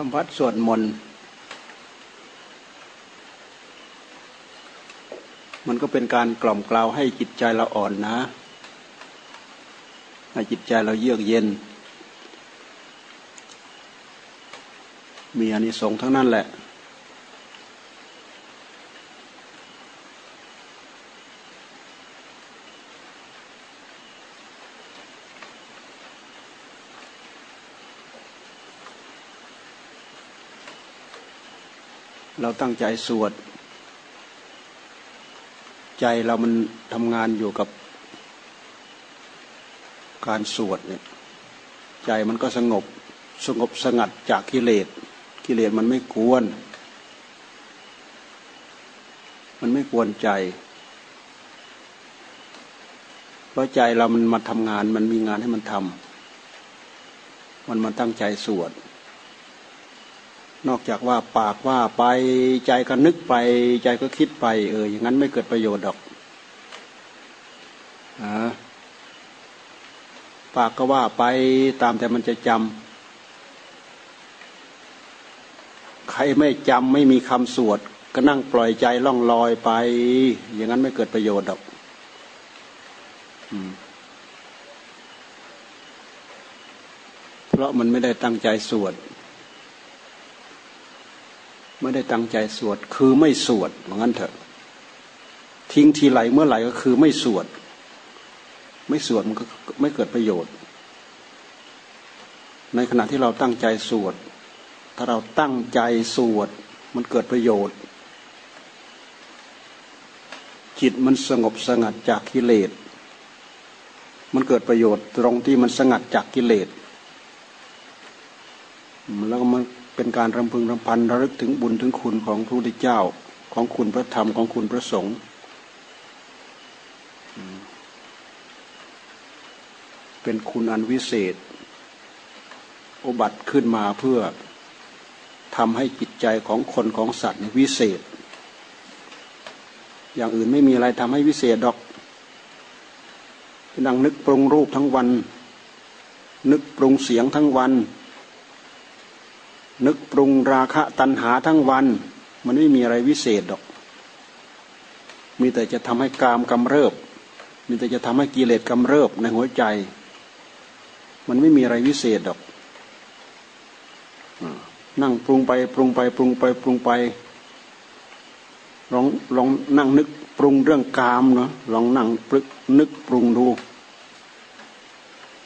ทำวัดสวดมนต์มันก็เป็นการกล่อมกล่าวให้จิตใจเราอ่อนนะ ให้จิตใจเราเยือกเย็น มีอานิสงส์ทั้งนั้นแหละ เราตั้งใจสวด ใจเรามันทำงานอยู่กับการสวดเนี่ยใจมันก็สงบสงบสงัดจากกิเลสกิเลสมันไม่กวน มันไม่กวนใจ เพราะใจเรามันมาทำงาน มันมีงานให้มันทำมันมาตั้งใจสวด นอกจากว่าปากว่าไปใจก็นึกไป ใจก็คิดไป เอออย่างนั้นไม่เกิดประโยชน์ดอกอปากก็ว่าไปตามแต่มันจะจำใครไม่จำไม่มีคำสวด ก็นั่งปล่อยใจล่องลอยไป อย่างนั้นไม่เกิดประโยชน์ดอกเพราะมันไม่ได้ตั้งใจสวด ไม่ได้ตั้งใจสวด คือไม่สวดเหมือนกันเถอะ ทิ้งทีไหลเมื่อไหร่ก็คือไม่สวด ไม่สวดมันก็ไม่เกิดประโยชน์ ในขณะที่เราตั้งใจสวด ถ้าเราตั้งใจสวด มันเกิดประโยชน์ จิตมันสงบสงัดจากกิเลส มันเกิดประโยชน์ตรงที่มันสงัดจากกิเลส แล้วมัน เป็นการรำพึงรำพันระลึกถึงบุญถึงคุณของพระพุทธเจ้าของคุณพระธรรมของคุณพระสงฆ์เป็นคุณอันวิเศษ อุบัติขึ้นมาเพื่อทำให้จิตใจของคนของสัตว์วิเศษ อย่างอื่นไม่มีอะไรทำให้วิเศษดอกนั่งนึกปรุงรูปทั้งวัน นึกปรุงเสียงทั้งวัน นึกปรุงราคะตัณหาทั้งวัน มันไม่มีอะไรวิเศษดอก มีแต่จะทำให้กามกำเริบ มีแต่จะทำให้กิเลสกำเริบในหัวใจ มันไม่มีอะไรวิเศษดอกนั่งปรุงไปปรุงไปปรุงไปปรุงไปลองลองนั่งนึกปรุงเรื่องกามเนาะลองนั่งปรึกนึกปรุงดู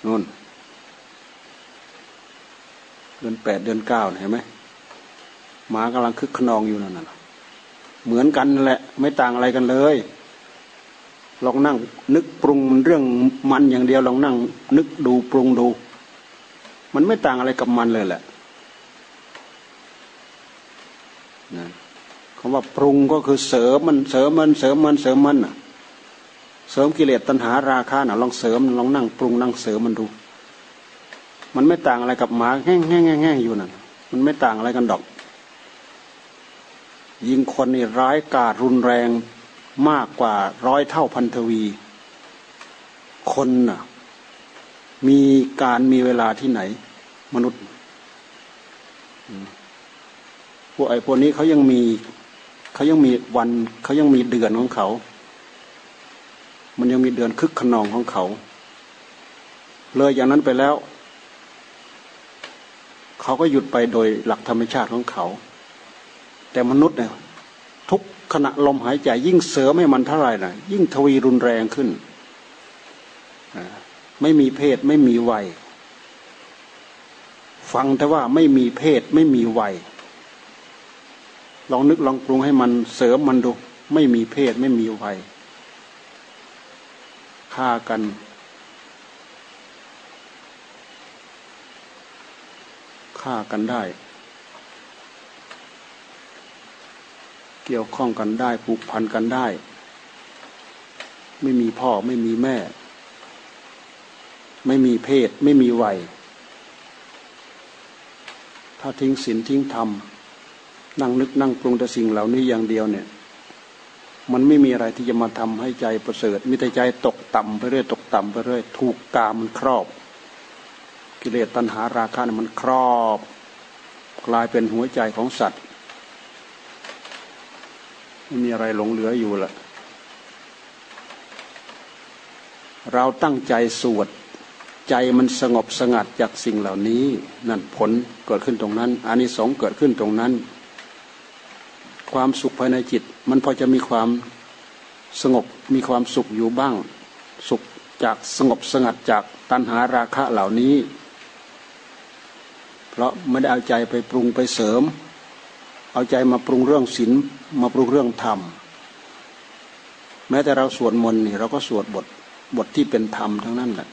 นู่น ดือนแปดเดือนเก้าเห็นไหมหมากำลังคึกขนองอยู่นั่นน่ะเหมือนกันแหละ ไม่ต่างอะไรกันเลยลองนั่ง นึกปรุงเรื่องมันอย่างเดียวลองนั่ง นึกดูปรุงดู มันไม่ต่างอะไรกับมันเลยแหละนะคำว่าปรุงก็คือเสริมมันเสริมมันเสริมมันเสริมมันเสริมกิเลสตัณหาราคะน่ะลองเสริมลองนั่งปรุงนั่งเสริมมันดู มันไม่ต่างอะไรกับหมาแห้งแห้งแห้งอยู่นั่นมันไม่ต่างอะไรกันดอก ยิงคนนี่ร้ายกาจรุนแรงมากกว่าร้อยเท่าพันทวี คนน่ะ มีการมีเวลาที่ไหน มนุษย์พวกไอ้พวกนี้เขายังมีเขายังมีวันเขายังมีเดือนของเขา มันยังมีเดือนคึกขนองของเขา เลยอย่างนั้นไปแล้ว เขาก็หยุดไปโดยหลักธรรมชาติของเขา แต่มนุษย์เนี่ยทุกขณะลมหายใจยิ่งเสริมให้มันเท่าไหร่นะยิ่งทวีรุนแรงขึ้น ไม่มีเพศไม่มีวัย ฟังแต่ว่าไม่มีเพศไม่มีวัย ลองนึกลองปรุงให้มันเสริมมันดู ไม่มีเพศไม่มีวัยฆ่ากัน ฆ่ากันได้ เกี่ยวข้องกันได้ผูกพันกันได้ ไม่มีพ่อไม่มีแม่ ไม่มีเพศไม่มีวัย ถ้าทิ้งศีลทิ้งธรรมนั่งนึกนั่งปรุงแต่สิ่งเหล่านี้อย่างเดียวเนี่ย มันไม่มีอะไรที่จะมาทำให้ใจประเสริฐมิแต่ใจตกต่ำไปเรื่อยตกต่ำไปเรื่อยถูกกามันครอบ กิเลสตัณหาราคะมันครอบ กลายเป็นหัวใจของสัตว์ไม่มีอะไรหลงเหลืออยู่ละเราตั้งใจสวดใจมันสงบสงัดจากสิ่งเหล่านี้ นั่นผลเกิดขึ้นตรงนั้นอานิสงส์เกิดขึ้นตรงนั้น ความสุขภายในจิต มันพอจะมีความสงบมีความสุขอยู่บ้าง สุขจากสงบสงัดจากตัณหาราคะเหล่านี้ เพราะไม่ได้เอาใจไปปรุงไปเสริม เอาใจมาปรุงเรื่องศีลมาปรุงเรื่องธรรม แม้แต่เราสวดมนต์นี่เราก็สวดบทบทที่เป็นธรรมทั้งนั้นแหละ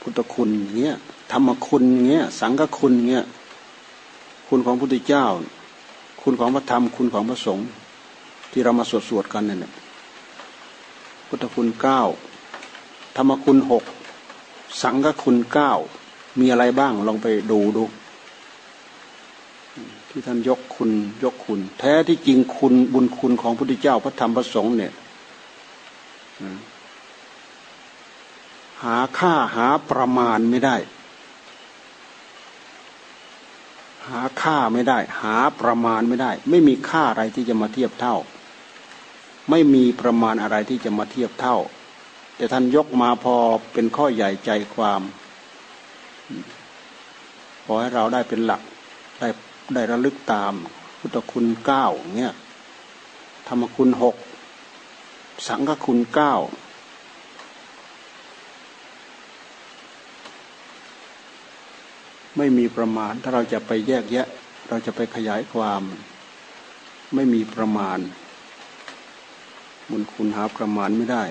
พุทธคุณอย่างเงี้ยธรรมคุณอย่างเงี้ยสังฆคุณอย่างเงี้ยคุณของพระพุทธเจ้า คุณของพระธรรมคุณของพระสงฆ์ที่เรามาสวดสวดกันเนี่ยพุทธคุณเก้าธรรมคุณหกสังฆคุณเก้า มีอะไรบ้างลองไปดูดู ที่ท่านยกคุณยกคุณ แท้ที่จริงคุณบุญคุณของพระพุทธเจ้าพระธรรมพระสงฆ์เนี่ยหาค่าหาประมาณไม่ได้ หาค่าไม่ได้ หาประมาณไม่ได้ ไม่มีค่าอะไรที่จะมาเทียบเท่า ไม่มีประมาณอะไรที่จะมาเทียบเท่า แต่ท่านยกมาพอเป็นข้อใหญ่ใจความ พอให้เราได้เป็นหลักได้ได้ระลึกตาม พุทธคุณเก้าเงี้ยธรรมคุณหกสังฆคุณเก้าไม่มีประมาณ ถ้าเราจะไปแยกแยะ เราจะไปขยายความ ไม่มีประมาณบุญคุณหาประมาณไม่ได้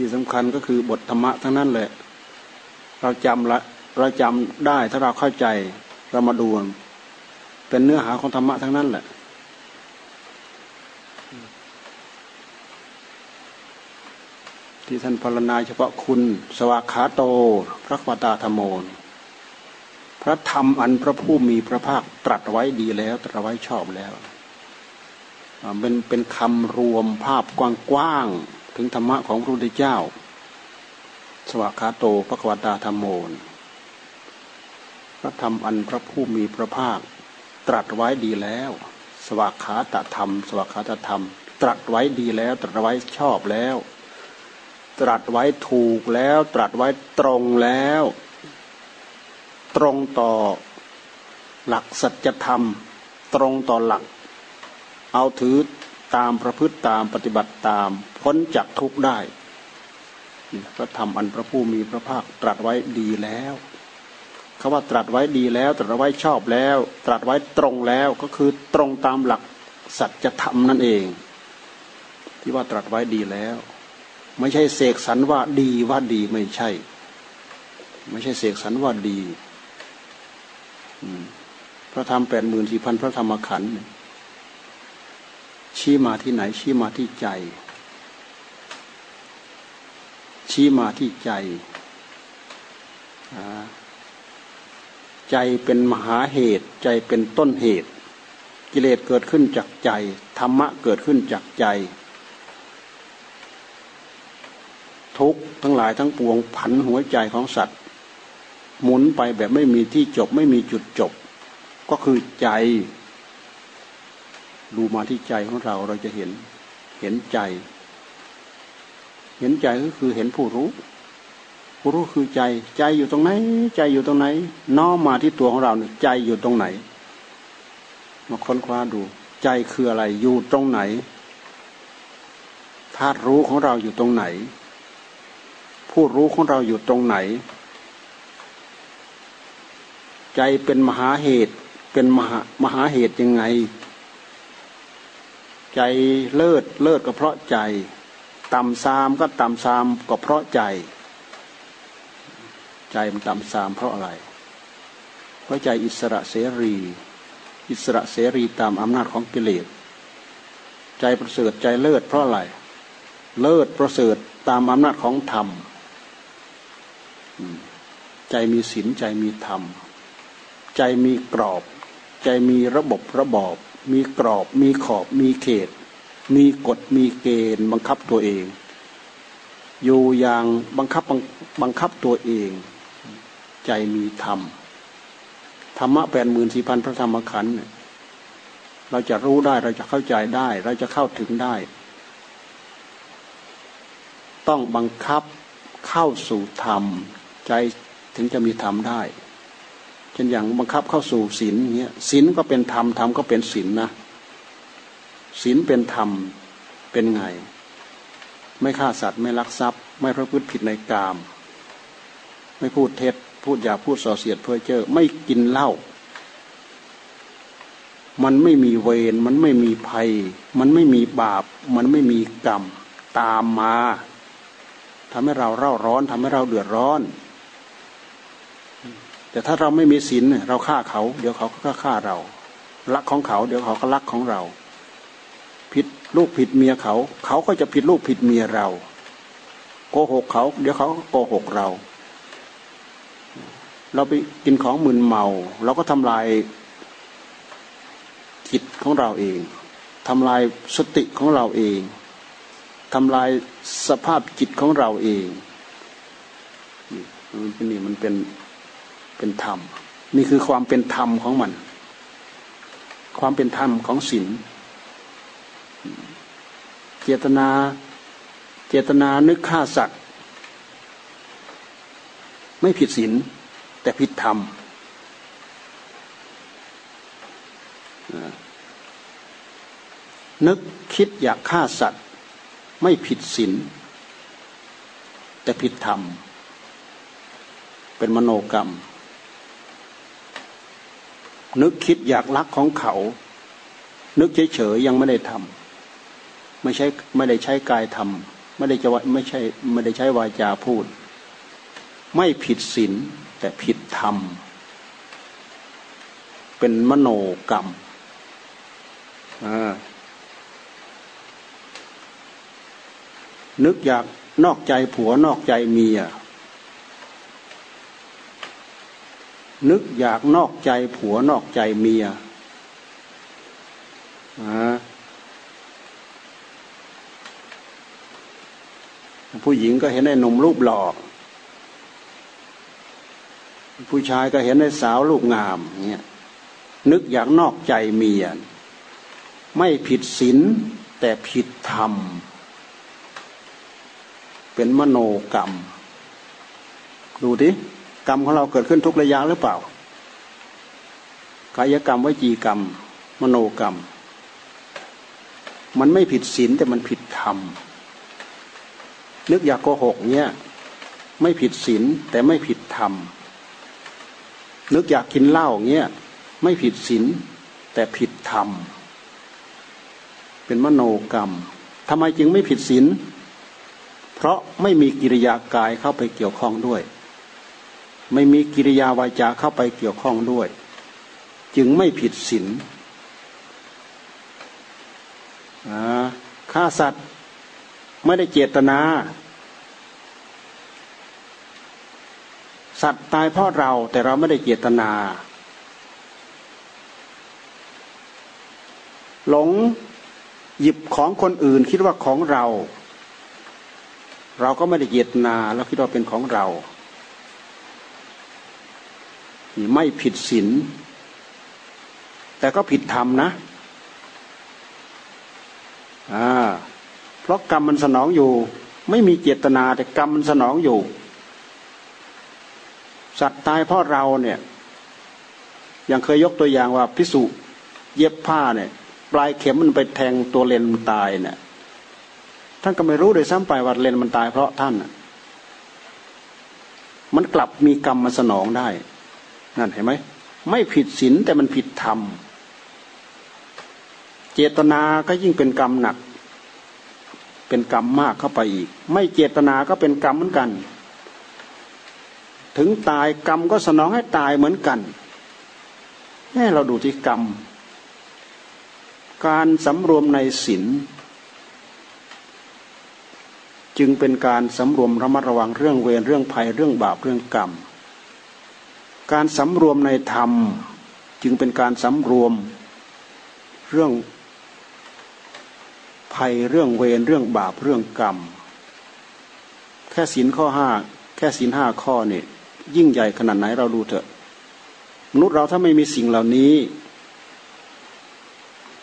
ที่สำคัญก็คือบทธรรมะทั้งนั้นแหละ เราจำละเราจำได้ถ้าเราเข้าใจเรามาดูเป็นเนื้อหาของธรรมะทั้งนั้นแหละที่ท่านพรณนาเฉพาะคุณ สวากขาโต พระควตาธรรมโมพระธรรมอันพระผู้มีพระภาคตรัสไว้ดีแล้ว ตรัสไว้ชอบแล้วเป็นเป็นคำรวมภาพกว้างๆ ถึงธรรมะของพระพุทธเจ้า สวากาโตพระควตาธรรมโมนพระธรรมอันพระผู้มีพระภาค ตรัสไว้ดีแล้ว สวากขาตธรรม สวากขาตธรรม ตรัสไว้ดีแล้ว ตรัสไว้ชอบแล้ว ตรัสไว้ถูกแล้ว ตรัสไว้ตรงแล้ว ตรงต่อหลักสัจธรรม ตรงต่อหลัก เอาถือ ตามประพฤติตามปฏิบัติตามพ้นจากทุกข์ได้พระธรรมอันพระผู้มีพระภาคตรัสไว้ดีแล้วคาว่าตรัสไว้ดีแล้ว ตรัสไว้ชอบแล้ว ตรัสไว้ตรงแล้วก็คือตรงตามหลักสัจธรรมนั่นเอง ที่ว่าตรัสไว้ดีแล้ว ไม่ใช่เสกสรรว่าดีว่าดีไม่ใช่ ไม่ใช่เสกสรรว่าดีพระธรรมแปดหมื่นสี่พันพระธรรมขันธ์ ชี้มาที่ไหน ชี้มาที่ใจ ชี้มาที่ใจ ใจเป็นมหาเหตุ ใจเป็นต้นเหตุ กิเลสเกิดขึ้นจากใจ ธรรมะเกิดขึ้นจากใจ ทุกทั้งหลายทั้งปวงผันหัวใจของสัตว์ หมุนไปแบบไม่มีที่จบไม่มีจุดจบ ก็คือใจ ดูมาที่ใจของเราเราจะเห็นเห็นใจ เห็นใจก็คือเห็นผู้รู้ ผู้รู้คือใจ ใจอยู่ตรงไหน ใจอยู่ตรงไหน น้อมมาที่ตัวของเราเนี่ยใจอยู่ตรงไหน มาค้นคว้าดู ใจคืออะไรอยู่ตรงไหนธาตุรู้ของเราอยู่ตรงไหน ผู้รู้ของเราอยู่ตรงไหน ใจเป็นมหาเหตุเป็นมหามหาเหตุยังไง ใจเลิศเลิศก็เพราะใจ ต่ำซามก็ต่ำซามก็เพราะใจ ใจมันต่ำซามเพราะอะไร เพราะใจอิสระเสรี อิสระเสรีตามอำนาจของกิเลสใจประเสริฐใจเลิศเพราะอะไร เลิศประเสริฐตามอำนาจของธรรมใจมีศีลใจมีธรรม ใจมีกรอบ ใจมีระบบระบอบ มีกรอบ มีขอบ มีเขต มีกฎ มีเกณฑ์ บังคับตัวเอง อยู่อย่างบังคับบังคับตัวเอง ใจมีธรรม ธรรมะแปดหมื่นสี่พันพระธรรมขันธ์เราจะรู้ได้ เราจะเข้าใจได้ เราจะเข้าถึงได้ ต้องบังคับเข้าสู่ธรรม ใจถึงจะมีธรรมได้ ช่นอย่างบังคับเข้าสู่ศีลเงี้ยศีลก็เป็นธรรมธรรมก็เป็นศีลนะศีลเป็นธรรมเป็นไง ไม่ฆ่าสัตว์ไม่ลักทรัพย์ ไม่ประพฤติผิดในกาม ไม่พูดเท็จ พูดหยาพูดส่อเสียดเพ้อเจอไม่กินเหล้ามันไม่มีเวรมันไม่มีภัย มันไม่มีบาป มันไม่มีกรรมตามมาทำให้เราเร่าร้อนทำให้เราเดือดร้อน แต่ถ้าเราไม่มีศีลเราฆ่าเขา เดี๋ยวเขาก็ฆ่าเรารักของเขา เดี๋ยวเขาก็รักของเรา ผิดลูกผิดเมียเขา เขาก็จะผิดลูกผิดเมียเรา โกหกเขา เดี๋ยวเขาก็โกหกเรา เราไปกินของมึนเมา เราก็ทำลายจิตของเราเองทำลายสติของเราเองทำลายสภาพจิตของเราเองมันเป็นนี่มันเป็น เป็นธรรม นี่คือความเป็นธรรมของมัน ความเป็นธรรมของศีลเจตนา เจตนานึกฆ่าสัตว์ไม่ผิดศีลแต่ผิดธรรมนึกคิดอยากฆ่าสัตว์ ไม่ผิดศีลแต่ผิดธรรม เป็นมโนกรรม นึกคิดอยากลักของเขา นึกเฉยๆยังไม่ได้ทำไม่ใช่ไม่ได้ใช้กายทำไม่ได้จะไม่ใช่ไม่ได้ใช้วาจาพูด ไม่ผิดศีลแต่ผิดธรรม เป็นมโนกรรมนึกอยากนอกใจผัวนอกใจเมีย นึกอยากนอกใจผัวนอกใจเมียผู้หญิงก็เห็นไอ้หนุ่มรูปหล่อผู้ชายก็เห็นไอ้สาวรูปงามเนี่ยนึกอยากนอกใจเมีย ไม่ผิดศีลแต่ผิดธรรม เป็นมโนกรรม ดูดิ กรรมของเราเกิดขึ้นทุกระยะหรือเปล่ากายกรรมวิจีกรรม มโนกรรม มันไม่ผิดศีลแต่มันผิดธรรมนึกอยากโกหกเนี่ยไม่ผิดศีลแต่ไม่ผิดธรรมนึกอยากกินเหล้าเงี้ยไม่ผิดศีลแต่ผิดธรรมเป็นมโนกรรมทำไมจึงไม่ผิดศีลเพราะไม่มีกิริยากายเข้าไปเกี่ยวข้องด้วย ไม่มีกิริยาวาจาเข้าไปเกี่ยวข้องด้วย จึงไม่ผิดศีลฆ่าสัตว์ไม่ได้เจตนา สัตว์ตายเพราะเราแต่เราไม่ได้เจตนา หลงหยิบของคนอื่นคิดว่าของเรา เราก็ไม่ได้เจตนา แล้วคิดว่าเป็นของเรา ไม่ผิดศีลแต่ก็ผิดธรรมนะอ่าเพราะกรรมมันสนองอยู่ ไม่มีเจตนาแต่กรรมมันสนองอยู่ สัตว์ตายเพราะเราเนี่ยยังเคยยกตัวอย่างว่าพิสุเย็บผ้าเนี่ยปลายเข็มมันไปแทงตัวเลนมันตายเนี่ยท่านก็ไม่รู้เลยซ้ำไปว่าเลนมันตายเพราะท่าน มันกลับมีกรรมมาสนองได้ นั่นเห็นไหมไม่ผิดศีลแต่มันผิดธรรม เจตนาก็ยิ่งเป็นกรรมหนัก เป็นกรรมมากเข้าไปอีก ไม่เจตนาก็เป็นกรรมเหมือนกัน ถึงตายกรรมก็สนองให้ตายเหมือนกันแค่เราดูที่กรรม การสำรวมในศีลจึงเป็นการสำรวมระมัดระวังเรื่องเวรเรื่องภัยเรื่องบาปเรื่องกรรม การสำรวมในธรรมจึงเป็นการสำรวมเรื่องภัยเรื่องเวรเรื่องบาปเรื่องกรรม แค่ศีลข้อห้าแค่ศีลห้าข้อเนี่ยยิ่งใหญ่ขนาดไหนเราดูเถอะ มนุษย์เราถ้าไม่มีสิ่งเหล่านี้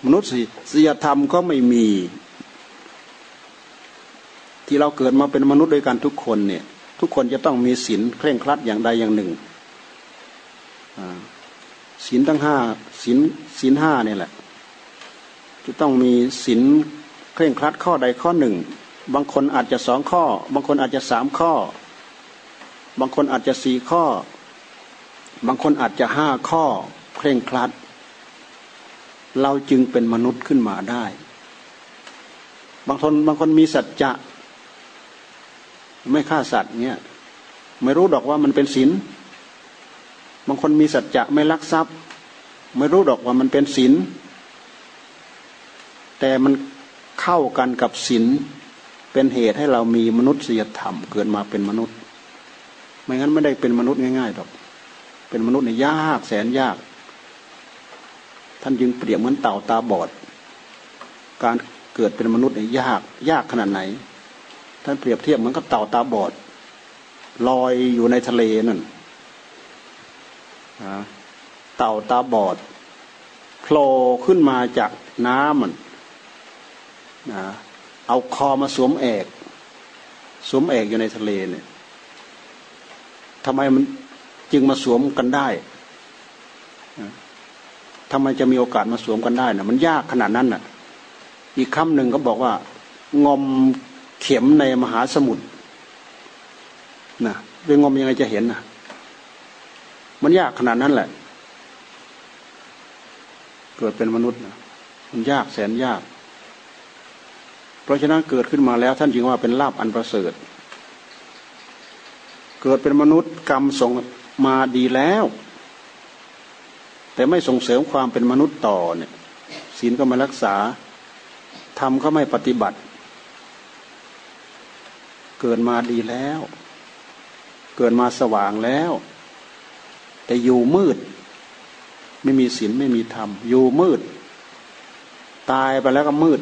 มนุษย์ศีลธรรมก็ไม่มี ที่เราเกิดมาเป็นมนุษย์ด้วยกันทุกคนเนี่ยทุกคนจะต้องมีศีลเคร่งครัดอย่างใดอย่างหนึ่ง ศีลทั้งห้าศีลศีลห้าเนี่ยแหละ จะต้องมีศีลเคร่งครัดข้อใดข้อหนึ่ง บางคนอาจจะสองข้อ บางคนอาจจะสามข้อ บางคนอาจจะสี่ข้อ บางคนอาจจะห้าข้อ เคร่งครัด เราจึงเป็นมนุษย์ขึ้นมาได้ บางคนบางคนมีสัจจะไม่ฆ่าสัตว์เนี่ยไม่รู้ดอกว่ามันเป็นศีล บางคนมีสัจจะไม่ลักทรัพย์ ไม่รู้ดอกว่ามันเป็นศีลแต่มันเข้ากันกับศีลเป็นเหตุให้เรามีมนุษยธรรม เกิดมาเป็นมนุษย์ ไม่งั้นไม่ได้เป็นมนุษย์ง่ายๆหรอก เป็นมนุษย์เนี่ยยากแสนยาก ท่านจึงเปรียบเหมือนเต่าตาบอด การเกิดเป็นมนุษย์เนี่ยยากยากขนาดไหน ท่านเปรียบเทียบเหมือนกับเต่าตาบอดลอยอยู่ในทะเลนั่น เต่าตาบอดโผล่ขึ้นมาจากน้ำมันเอาคอมาสวมแอกสวมแอกอยู่ในทะเลเนี่ยทำไมมันจึงมาสวมกันได้ทำไมจะมีโอกาสมาสวมกันได้นะมันยากขนาดนั้นน่ะ อีกคำหนึ่งก็บอกว่างมเข็มในมหาสมุทรนะไปงมยังไงจะเห็นนะ มันยากขนาดนั้นแหละ เกิดเป็นมนุษย์นะมันยากแสนยาก เพราะฉะนั้นเกิดขึ้นมาแล้วท่านจึงว่าเป็นลาบอันประเสริฐ เกิดเป็นมนุษย์กรรมส่งมาดีแล้ว แต่ไม่ส่งเสริมความเป็นมนุษย์ต่อเนี่ยศีลก็ไม่รักษาทำก็ไม่ปฏิบัติ เกิดมาดีแล้ว เกิดมาสว่างแล้ว แต่อยู่มืด ไม่มีศีลไม่มีธรรม อยู่มืด ตายไปแล้วก็มืด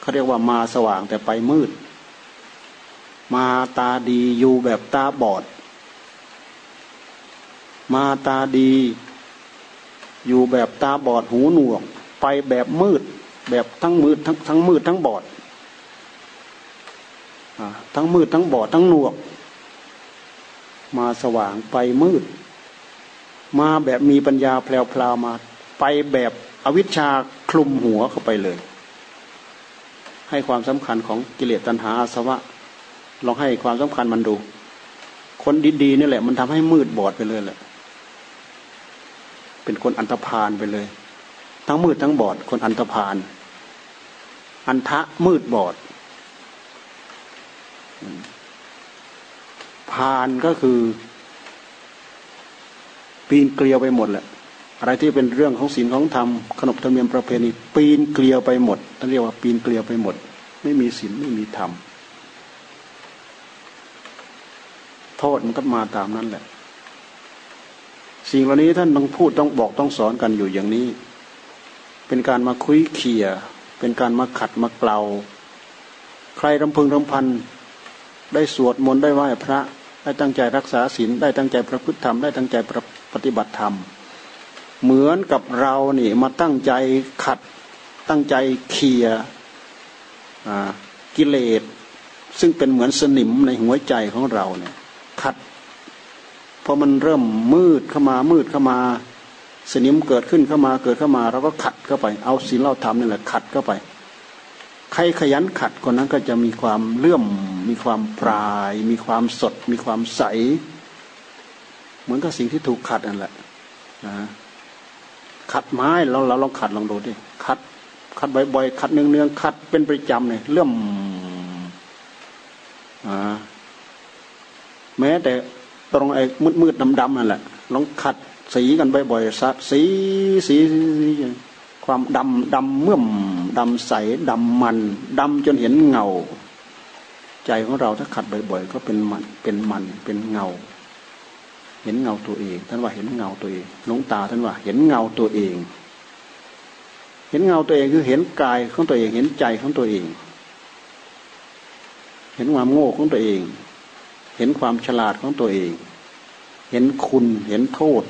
เขาเรียกว่ามาสว่างแต่ไปมืด มาตาดีอยู่แบบตาบอด มาตาดี อยู่แบบตาบอดหูหนวก ไปแบบมืด แบบทั้งมืดทั้งทั้งมืดทั้งบอดทั้งมืดทั้งบอดทั้งหนวก มาสว่างไปมืด มาแบบมีปัญญาแพลวๆมา ไปแบบอวิชชาคลุมหัวเข้าไปเลย ให้ความสำคัญของกิเลสตัณหาอาสวะลองให้ความสำคัญมันดู คนดีๆนี่แหละ มันทำให้มืดบอดไปเลยแหละ เป็นคนอันตรพานไปเลย ทั้งมืดทั้งบอด คนอันตรพานอันทะมืดบอดพานก็คือ ปีนเกลียวไปหมดแหละอะไรที่เป็นเรื่องของศีลของธรรมขนบธรรมเนียมประเพณี ปีนเกลียวไปหมดท่นเรียกว่าปีนเกลียวไปหมด ไม่มีศีลไม่มีธรรมโทษมันก็มาตามนั้นแหละ สิ่งเหล่านี้ท่านต้องพูดต้องบอกต้องสอนกันอยู่อย่างนี้ เป็นการมาคุยเขี่ยเป็นการมาขัดมาเกลาใครรำพึงรำพันได้สวดมนต์ได้ไหว้พระ ได้ตั้งใจรักษาศีลได้ตั้งใจประพฤติธรรมได้ตั้งใจ ปฏิบัติธรรม เหมือนกับเรานี่มาตั้งใจขัดตั้งใจเขี่ยกิเลสซึ่งเป็นเหมือนสนิมในหัวใจของเราเนี่ยขัดพอมันเริ่มมืดเข้ามามืดเข้ามา สนิมเกิดขึ้นเข้ามาเกิดเข้ามาเราก็ขัดเข้าไป เอาศีลเราทำนี่แหละขัดเข้าไป ใครขยันขัดคนนั้นก็จะมีความเลื่อม มีความปลาย มีความสด มีความใส เหมือนกับสิ่งที่ถูกขัดนั่นแหละนะขัดไม้เราเราลองขัดลองดูดิขัดขัดบ่อยๆขัดเนืองๆขัดเป็นประจำเนี่ยเลื่อมอ่าแม้แต่ตรงไอ้มืดมืดำดำนั่นแหละลองขัดสีกันบ่อยๆสัสีสีความดำดำเมื่อมดำใสดำมันดำจนเห็นเงา ใจของเราถ้าขัดบ่อย ๆ ก็เป็นมันเป็นมันเป็นเงา เห็นเงาตัวเอง ท่านว่าเห็นเงาตัวเองหลวงตาท่านว่าเห็นเงาตัวเอง เห็นเงาตัวเองคือเห็นกายของตัวเอง เห็นใจของตัวเอง เห็นความโง่ของตัวเอง เห็นความฉลาดของตัวเอง เห็นคุณเห็นโทษ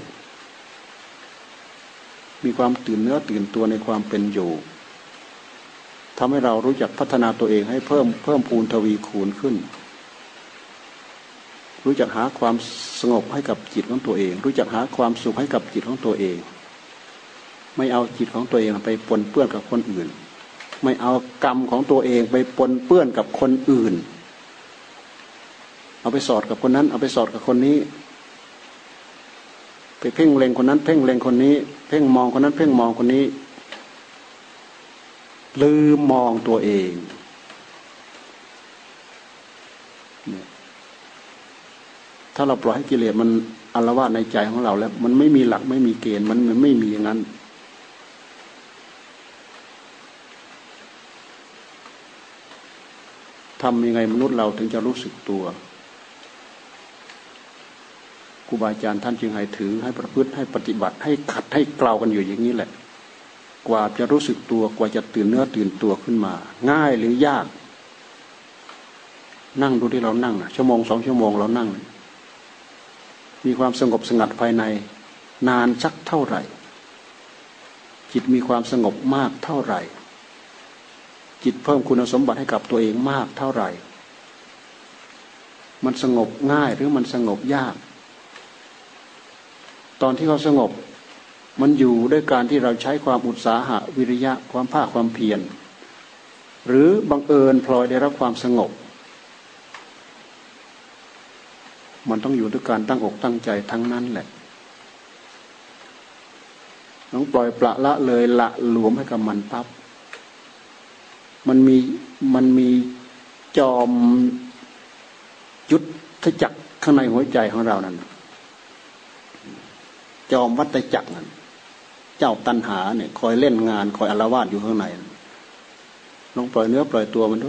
มีความตื่นเนื้อตื่นตัวในความเป็นอยู่ทำให้เรารู้จักพัฒนาตัวเองให้เพิ่มเพิ่มพูนทวีคูณขึ้น รู้จักหาความสงบให้กับจิตของตัวเอง รู้จักหาความสุขให้กับจิตของตัวเอง ไม่เอาจิตของตัวเองไปปนเปื้อนกับคนอื่น ไม่เอากรรมของตัวเองไปปนเปื้อนกับคนอื่น เอาไปสอดกับคนนั้น เอาไปสอดกับคนนี้ ไปเพ่งเล็งคนนั้น เพ่งเล็งคนนี้ เพ่งมองคนนั้น เพ่งมองคนนี้ ลืมมองตัวเอง ถ้าเราปล่อยให้กิเลสมันอารวาสในใจของเราแล้ว มันไม่มีหลักไม่มีเกณฑ์มันมันไม่มีอย่างนั้น ทำยังไงมนุษย์เราถึงจะรู้สึกตัวครูบาอาจารย์ท่านจึงให้ถือให้ประพฤติให้ปฏิบัติให้ขัดให้เกลากันอยู่อย่างนี้แหละ กว่าจะรู้สึกตัวกว่าจะตื่นเนื้อตื่นตัวขึ้นมา ง่ายหรือยาก นั่งดูที่เรานั่งชั่วโมงสองชั่วโมงเรานั่ง มีความสงบสงัดภายใน นานสักเท่าไหร่ จิตมีความสงบมากเท่าไหร่ จิตเพิ่มคุณสมบัติให้กับตัวเองมากเท่าไหร่ มันสงบง่ายหรือมันสงบยาก ตอนที่เขาสงบ มันอยู่ด้วยการที่เราใช้ความอุตสาหะวิริยะความภาคความเพียรหรือบังเอิญพลอยได้รับความสงบ มันต้องอยู่ด้วยการตั้งอกตั้งใจทั้งนั้นแหละต้องปล่อยปละละเลยละหลวมให้กับมันปั๊บมันมีมันมีจอมยุทธจักรข้างในหัวใจของเรานั่นจอมวัตจักรนั่นเจ้าตันหาเนี่ย คอยเล่นงาน คอยอารวาสอยู่ข้างในลองปล่อยเนื้อปล่อยตัวมันดู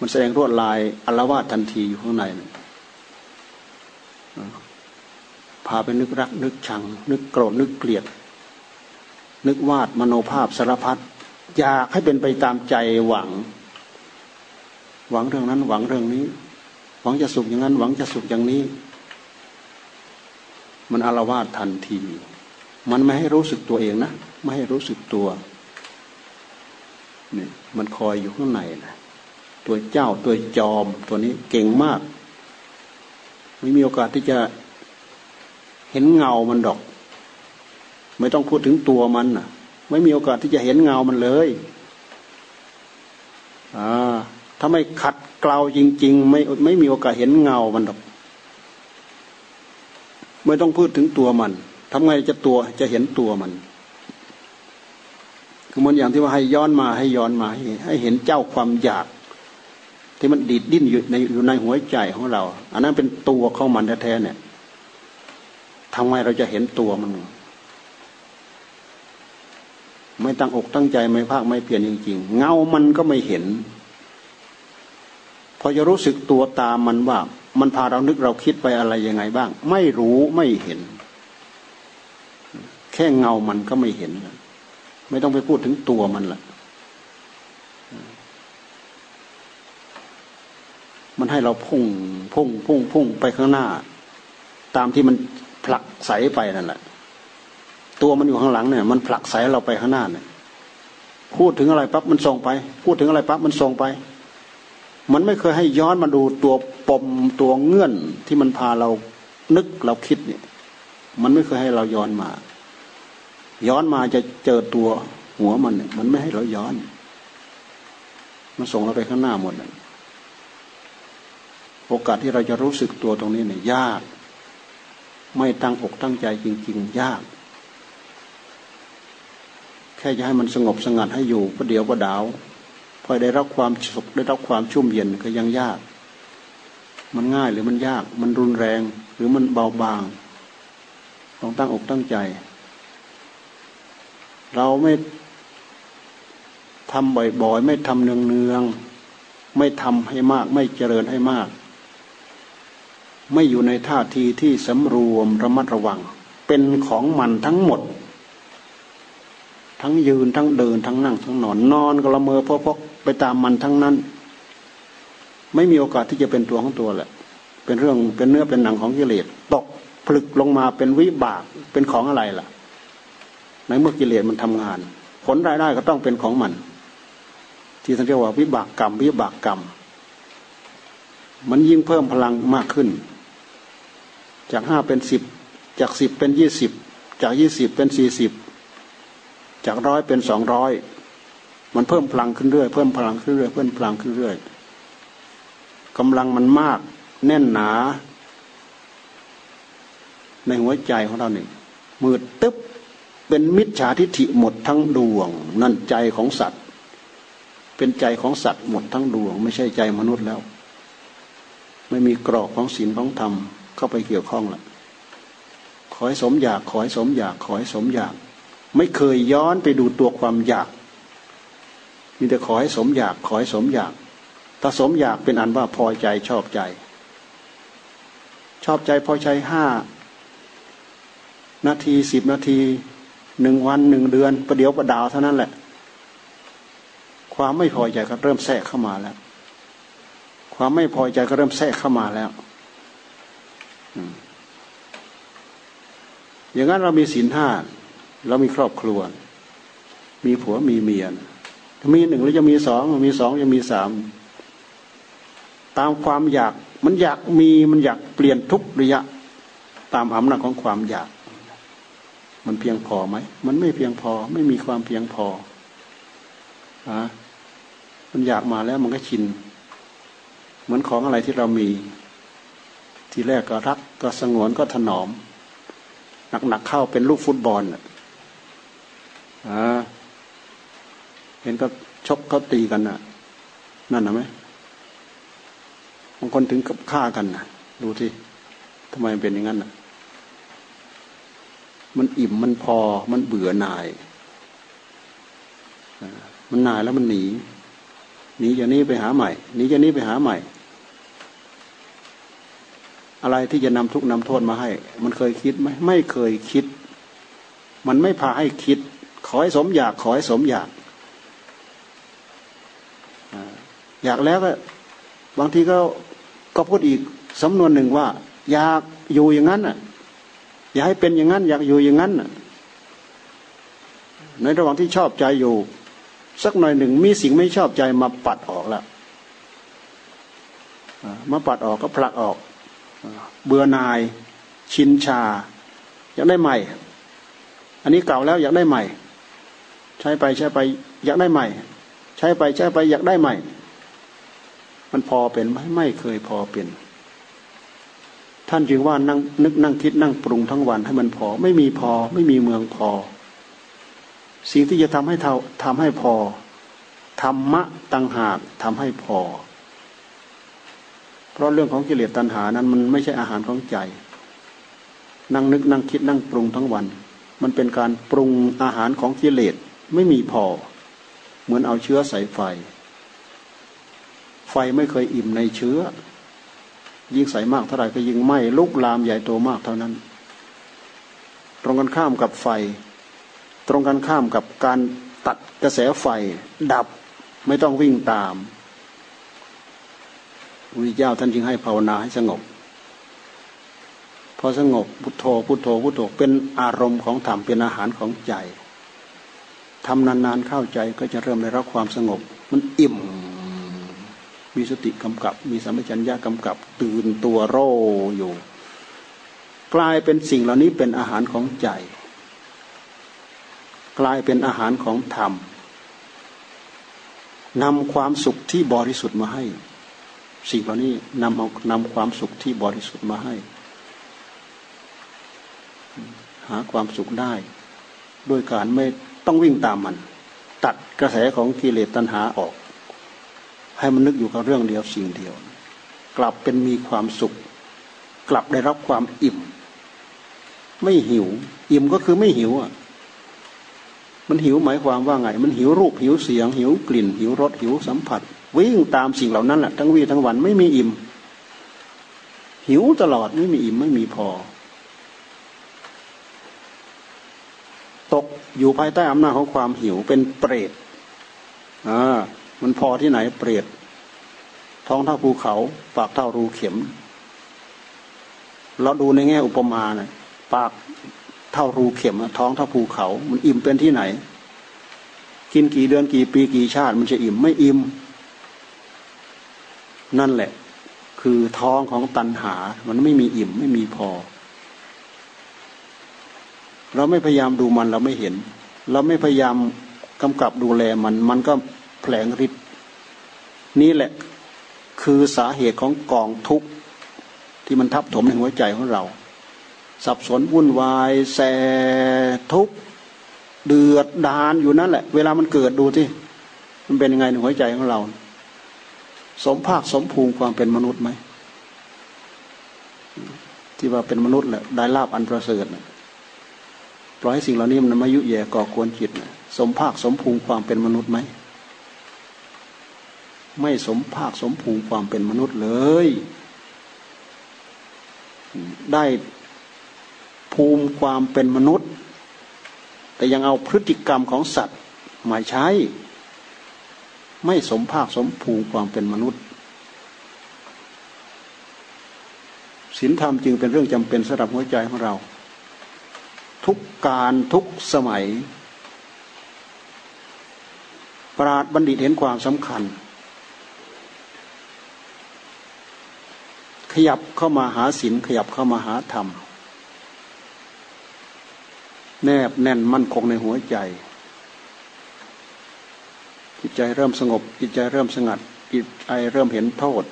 มันแสดงรวดลายอารวาสทันทีอยู่ข้างใน พาไปนึกรัก นึกชัง นึกโกรธนึกเกลียด นึกวาดมโนภาพสารพัดอยากให้เป็นไปตามใจหวัง หวังเรื่องนั้นหวังเรื่องนี้ หวังจะสุขอย่างนั้น หวังจะสุขอย่างนี้ มันอารวาสทันที มันไม่ให้รู้สึกตัวเองนะไม่ให้รู้สึกตัวนี่มันคอยอยู่ข้างในนะตัวเจ้าตัวจอมตัวนี้เก่งมาก ไม่มีโอกาสที่จะเห็นเงามันดอก ไม่ต้องพูดถึงตัวมันนะไม่มีโอกาสที่จะเห็นเงามันเลยอ่าถ้าไม่ขัดเกลาจริง ๆ ไม่ไม่มีโอกาสเห็นเงามันดอก ไม่ต้องพูดถึงตัวมันทำไงจะตัวจะเห็นตัวมัน คือมันอย่างที่ว่าให้ย้อนมาให้ย้อนมาให้เห็นเจ้าความอยาก ที่มันดีดดิ้นอยู่ในอยู่ในหัวใจของเรา อันนั้นเป็นตัวเข้ามันแท้ๆเนี่ยทำไงเราจะเห็นตัวมัน ไม่ตั้งอกตั้งใจไม่ภาคไม่เปลี่ยนจริงๆ เงามันก็ไม่เห็น พอจะรู้สึกตัวตามมันว่า มันพาเรานึกเราคิดไปอะไรยังไงบ้าง ไม่รู้ไม่เห็น แค่เงามันก็ไม่เห็น ไม่ต้องไปพูดถึงตัวมันล่ะ มันให้เราพุ่งพุ่งพุ่งพุ่งไปข้างหน้า ตามที่มันผลักใสไปนั่นแหละ ตัวมันอยู่ข้างหลังเนี่ย มันผลักใสเราไปข้างหน้าเนี่ยพูดถึงอะไรปั๊บมันส่งไป พูดถึงอะไรปั๊บมันส่งไป มันไม่เคยให้ย้อนมาดูตัวปมตัวเงื่อนที่มันพาเรานึกเราคิดเนี่ย มันไม่เคยให้เราย้อนมา ย้อนมาจะเจอตัวหัวมันเนี่ยมันไม่ให้เราย้อน มันส่งเราไปข้างหน้าหมดเลย โอกาสที่เราจะรู้สึกตัวตรงนี้เนี่ยยาก ไม่ตั้งอกตั้งใจจริง ๆ ยาก แค่จะให้มันสงบสงัดให้อยู่ประเดี๋ยวประดาวพอได้รับความสุขได้รับความชุ่มเย็นก็ยังยาก มันง่ายหรือมันยาก มันรุนแรงหรือมันเบาบางต้องตั้งอกตั้งใจ เราไม่ทำบ่อยๆ ไม่ทำเนืองๆ ไม่ทำให้มาก ไม่เจริญให้มาก ไม่อยู่ในท่าทีที่สำรวมระมัดระวัง เป็นของมันทั้งหมด ทั้งยืนทั้งเดินทั้งนั่งทั้งนอน นอนก็ละเมอพกไปตามมันทั้งนั้น ไม่มีโอกาสที่จะเป็นตัวของตัวแหละ เป็นเรื่องเป็นเนื้อเป็นหนังของกิเลสตกผลึกลงมาเป็นวิบากเป็นของอะไรล่ะ ในเมื่อกิเลสมันทำงาน ผลรายได้ก็ต้องเป็นของมัน ที่ท่านเรียกว่าวิบากกรรม วิบากกรรม มันยิ่งเพิ่มพลังมากขึ้น จากห้าเป็นสิบจากสิบเป็นยี่สิบจากยี่สิบเป็นสี่สิบจากร้อยเป็นสองร้อยมันเพิ่มพลังขึ้นเรื่อยเพิ่มพลังขึ้นเรื่อยเพิ่มพลังขึ้นเรื่อยกำลังมันมาก แน่นหนา ในหัวใจของเราเนี่ยมืดตึ๊บเป็นมิจฉาทิฏฐิหมดทั้งดวง นั่นใจของสัตว์ เป็นใจของสัตว์หมดทั้งดวง ไม่ใช่ใจมนุษย์แล้ว ไม่มีกรอบของศีลของธรรม เข้าไปเกี่ยวข้องละขอให้สมอยากขอให้สมอยากขอให้สมอยาก ไม่เคยย้อนไปดูตัวความอยาก มีแต่ขอให้สมอยากขอให้สมอยากถ้าสมอยากเป็นอันว่าพอใจชอบใจ ชอบใจพอใจห้านาทีสิบนาทีหนึ่งวันหนึ่งเดือนประเดี๋ยวประดาวเท่านั้นแหละ ความไม่พอใจก็เริ่มแทรกเข้ามาแล้ว ความไม่พอใจก็เริ่มแทรกเข้ามาแล้ว อย่างนั้นเรามีศีลห้าเรามีครอบครัว มีผัวมีเมียมีหนึ่งหรือจะมีสองมีสองจะมีสามตามความอยากมันอยากมีมันอยากเปลี่ยนทุกระยะ ตามอำนาจของความอยาก มันเพียงพอไหมมันไม่เพียงพอ ไม่มีความเพียงพออะมันอยากมาแล้วมันก็ชิน เหมือนของอะไรที่เรามี ทีแรกก็รักก็สงวนก็ถนอม หนักๆเข้าเป็นลูกฟุตบอลอะเห็นก็ชกเขาตีกันอะ นั่นนะไหมบางคนถึงกับฆ่ากันนะดูที่ทำไมเป็นอย่างนั้นนะมันอิ่มมันพอมันเบื่อหน่ายมันหน่ายแล้วมันหนีหนีจากนี้ไปหาใหม่หนีจากนี้ไปหาใหม่ อะไรที่จะนำทุกนำโทษมาให้ มันเคยคิดไหมไม่เคยคิด มันไม่พาให้คิด ขอให้สมอยาก ขอให้สมอยาก อยากแล้วก็ บางทีก็ก็พูดอีกสำนวนหนึ่งว่า อยากอยู่อย่างนั้นอะ อยากให้เป็นอย่างนั้น อยากอยู่อย่างนั้นในระหว่างที่ชอบใจอยู่ สักหน่อยหนึ่งมีสิ่งไม่ชอบใจมาปัดออกแล้วมาปัดออกก็ผลักออก เบื่อนาย ชินชา อยากได้ใหม่ อันนี้เก่าแล้วอยากได้ใหม่ ใช้ไปใช้ไปอยากได้ใหม่ ใช้ไปใช้ไปอยากได้ใหม่ มันพอเป็นไหมไม่เคยพอเป็น ท่านจึงว่านั่งนึกนั่งคิดนั่งปรุงทั้งวันให้มันพอ ไม่มีพอ ไม่มีเมืองพอ สิ่งที่จะทำให้เท่าทำให้พอธรรมะตังหากทำให้พอ เพราะเรื่องของกิเลสตัณหานั้นมันไม่ใช่อาหารของใจ นั่งนึกนั่งคิดนั่งปรุงทั้งวัน มันเป็นการปรุงอาหารของกิเลสไม่มีพอ เหมือนเอาเชื้อใส่ไฟ ไฟไม่เคยอิ่มในเชื้อ ยิ่งใส่มากเท่าไหร่ก็ยิ่งไหม้ลุกลามใหญ่โตมากเท่านั้น ตรงกันข้ามกับไฟ ตรงกันข้ามกับการตัดกระแสไฟ ดับไม่ต้องวิ่งตาม พระเจ้าท่านจึงให้ภาวนาให้สงบ พอสงบพุทโธพุทโธพุทโธเป็นอารมณ์ของธรรมเป็นอาหารของใจทำนานๆเข้าใจก็จะเริ่มได้รับความสงบ มันอิ่ม มีสติกำกับ มีสัมปชัญญะกำกับ ตื่นตัวโรอยู่ กลายเป็นสิ่งเหล่านี้เป็นอาหารของใจ กลายเป็นอาหารของธรรมนำความสุขที่บริสุทธิ์มาให้ สิ่งเหล่านี้นำเอานำความสุขที่บริสุทธิ์มาให้ หาความสุขได้ด้วยการไม่ต้องวิ่งตามมัน ตัดกระแสของกิเลสตัณหาออก ให้มันนึกอยู่กับเรื่องเดียวสิ่งเดียว กลับเป็นมีความสุข กลับได้รับความอิ่ม ไม่หิว อิ่มก็คือไม่หิวอะมันหิวหมายความว่าไง มันหิวรูปหิวเสียง หิวกลิ่น หิวรสหิวสัมผัส วิ่งตามสิ่งเหล่านั้นแหละทั้งวีทั้งวันไม่มีอิ่ม หิวตลอดไม่มีอิ่มไม่มีพอ ตกอยู่ภายใต้อำนาจของความหิวเป็นเปรตอ่ามันพอที่ไหนเปรียดท้องเท่าภูเขา ปากเท่ารูเข็ม เราดูในแง่อุปมาเนะปากเท่ารูเข็มท้องเท่าภูเขา มันอิ่มเป็นที่ไหน กินกี่เดือนกี่ปีกี่ชาติ มันจะอิ่มไม่อิ่ม นั่นแหละ คือท้องของตันหา มันไม่มีอิ่มไม่มีพอ เราไม่พยายามดูมันเราไม่เห็น เราไม่พยายามกำกับดูแลมัน มันก็แผลงฤทธิ์นี่แหละคือสาเหตุของกองทุกข์ที่มันทับถมในหัวใจของเรา สับสนวุ่นวายแสทุกข์เดือดดานอยู่นั่นแหละ เวลามันเกิดดูที่มันเป็นยังไงในหัวใจของเรา สมภาคสมภูมิความเป็นมนุษย์ไหมที่ว่าเป็นมนุษย์แหละได้ลาบอันประเสริฐนะปล่อยให้สิ่งเหล่านี้มันมายุแย่ก่อกวนจิตนะสมภาคสมภูมิความเป็นมนุษย์ไหมไม่สมภาคสมภูมิความเป็นมนุษย์เลย ได้ภูมิความเป็นมนุษย์ แต่ยังเอาพฤติกรรมของสัตว์มาใช้ ไม่สมภาคสมภูมิความเป็นมนุษย์ศีลธรรมจึงเป็นเรื่องจำเป็นสำหรับหัวใจของเรา ทุกการทุกสมัย ปราดบัณฑิตเห็นความสำคัญ ขยับเข้ามาหาศีลขยับเข้ามาหาธรรม แนบแน่นมั่นคงในหัวใจ จิตใจเริ่มสงบ จิตใจเริ่มสงัด จิตใจเริ่มเห็นโทษ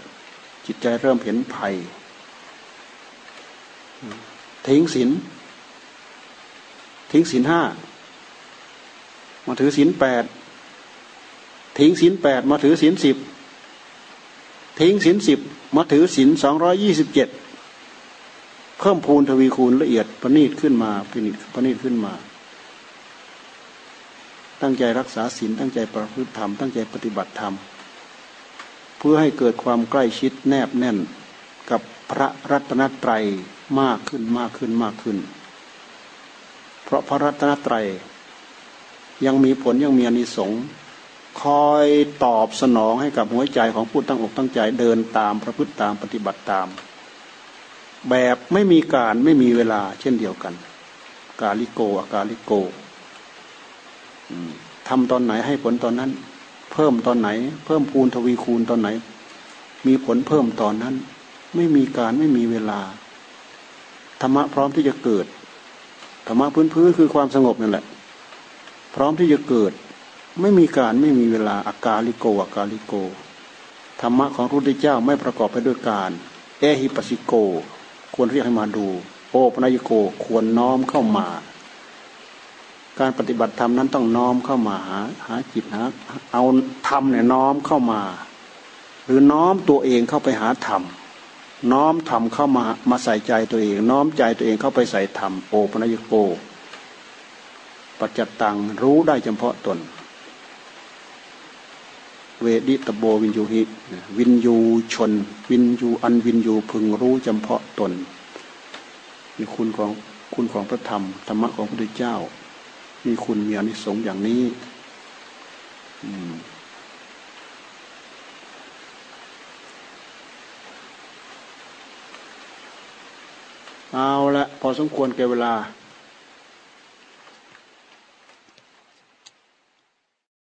จิตใจเริ่มเห็นภัย ทิ้งศีลทิ้งศีลห้ามาถือศีลแปดทิ้งศีลแปดมาถือศีลสิบทิ้งศีลสิบมาถือศีลสองร้อยี่สิบเจ็ดเพิ่มพูนทวีคูณละเอียดประณีตขึ้นมาประณีตประณีตขึ้นมา ตั้งใจรักษาศีลตั้งใจประพฤติธรรมตั้งใจปฏิบัติธรรม เพื่อให้เกิดความใกล้ชิดแนบแน่นกับพระรัตนตรัยมากขึ้นมากขึ้นมากขึ้น เพราะพระรัตนตรัยยังมีผลยังมีอนิสงส์คอยตอบสนองให้กับหัวใจของผู้ตั้งอกตั้งใจเดินตามพระพุทธตามปฏิบัติตาม แบบไม่มีการไม่มีเวลาเช่นเดียวกัน กาลิโกอากาลิโก ทำตอนไหนให้ผลตอนนั้น เพิ่มตอนไหน เพิ่มพูนทวีคูณตอนไหน มีผลเพิ่มตอนนั้น ไม่มีการไม่มีเวลาธรรมะพร้อมที่จะเกิดธรรมะพื้นพื้นคือความสงบนั่นแหละ พร้อมที่จะเกิด ไม่มีการไม่มีเวลาอากาลิโกอากาลิโกธรรมะของพระพุทธเจ้าไม่ประกอบไปด้วยการเอหิปัสิโก ควรเรียกให้มาดู โอปนายโกควรน้อมเข้ามา การปฏิบัติธรรมนั้นต้องน้อมเข้ามาหาหาจิตหาเอาธรรมเนี่ยน้อมเข้ามา หรือน้อมตัวเองเข้าไปหาธรรมน้อมธรรมเข้ามามาใส่ใจตัวเอง น้อมใจตัวเองเข้าไปใส่ธรรมโอปนายโกปัจจตังรู้ได้เฉพาะตน เวดิตโบวินยูหิวินยูชน วินยูอันวินยูพึงรู้จำเพาะตนมีคุณของคุณของพระธรรมธรรมะของพระพุทธเจ้า มีคุณมีอนิสงส์อย่างนี้เอาละพอสมควรแก่เวลา